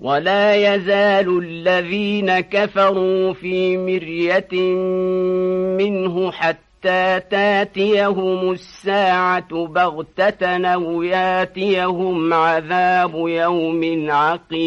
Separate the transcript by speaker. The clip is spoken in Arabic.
Speaker 1: ولا يزال الذين كفروا في مرية منه حتى تاتيهم الساعة بغتة أو ياتيهم عذاب يوم عقيم.